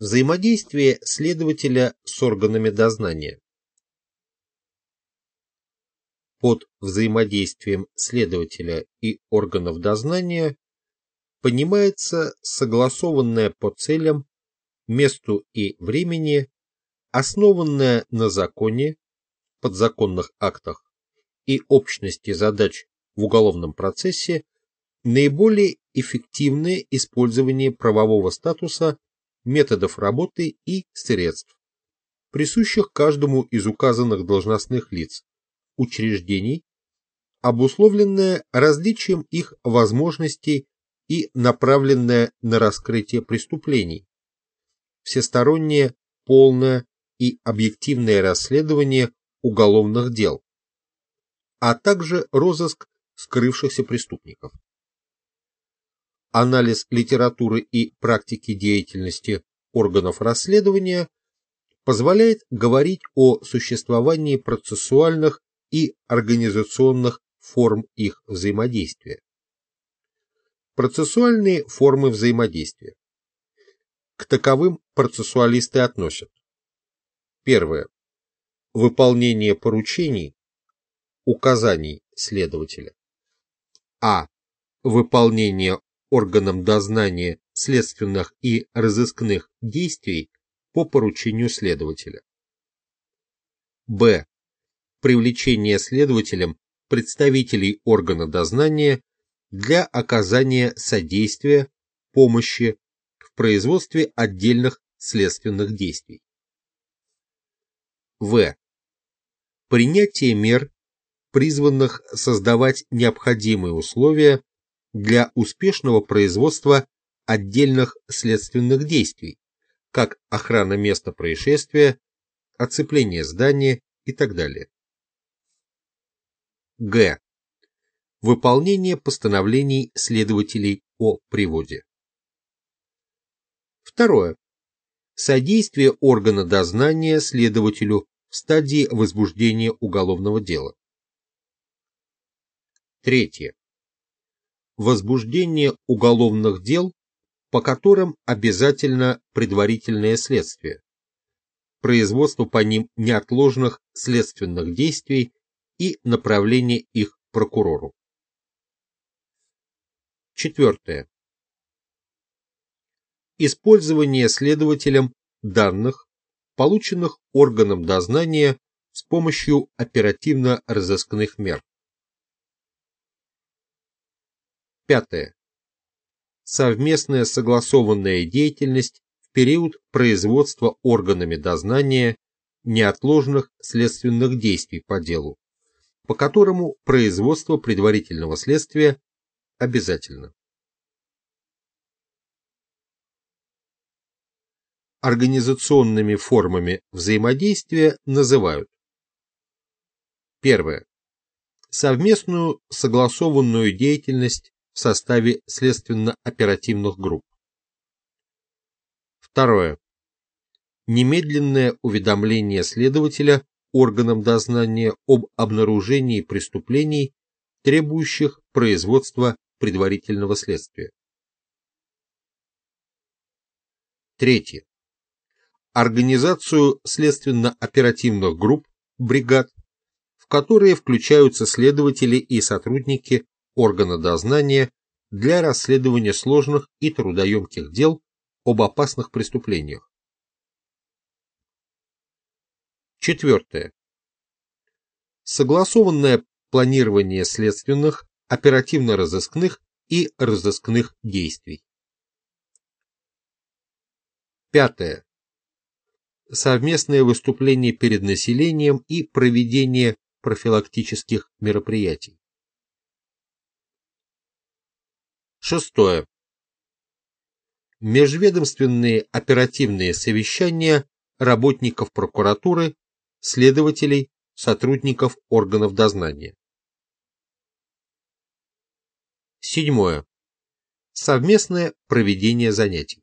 Взаимодействие следователя с органами дознания. Под взаимодействием следователя и органов дознания понимается согласованное по целям, месту и времени, основанное на законе, подзаконных актах и общности задач в уголовном процессе наиболее эффективное использование правового статуса, методов работы и средств, присущих каждому из указанных должностных лиц, учреждений, обусловленное различием их возможностей и направленное на раскрытие преступлений, всестороннее, полное и объективное расследование уголовных дел, а также розыск скрывшихся преступников. Анализ литературы и практики деятельности органов расследования позволяет говорить о существовании процессуальных и организационных форм их взаимодействия. Процессуальные формы взаимодействия. К таковым процессуалисты относят. Первое. Выполнение поручений, указаний следователя. А. Выполнение органом дознания следственных и разыскных действий по поручению следователя. Б привлечение следователем представителей органа дознания для оказания содействия, помощи в производстве отдельных следственных действий. В. Принятие мер, призванных создавать необходимые условия для успешного производства отдельных следственных действий, как охрана места происшествия, оцепление здания и так далее. Г. Выполнение постановлений следователей о приводе. Второе. Содействие органа дознания следователю в стадии возбуждения уголовного дела. Третье. Возбуждение уголовных дел, по которым обязательно предварительное следствие. Производство по ним неотложных следственных действий и направление их прокурору. Четвертое. Использование следователем данных, полученных органом дознания с помощью оперативно-розыскных мер. Пятое. Совместная согласованная деятельность в период производства органами дознания неотложных следственных действий по делу по которому производство предварительного следствия обязательно. Организационными формами взаимодействия называют Первое. Совместную согласованную деятельность в составе следственно-оперативных групп. Второе. Немедленное уведомление следователя органам дознания об обнаружении преступлений, требующих производства предварительного следствия. Третье. Организацию следственно-оперативных групп, бригад, в которые включаются следователи и сотрудники органа дознания для расследования сложных и трудоемких дел об опасных преступлениях, Четвертое. Согласованное планирование следственных, оперативно-розыскных и розыскных действий. Пятое. Совместное выступление перед населением и проведение профилактических мероприятий. Шестое. Межведомственные оперативные совещания работников прокуратуры следователей, сотрудников органов дознания. Седьмое. Совместное проведение занятий.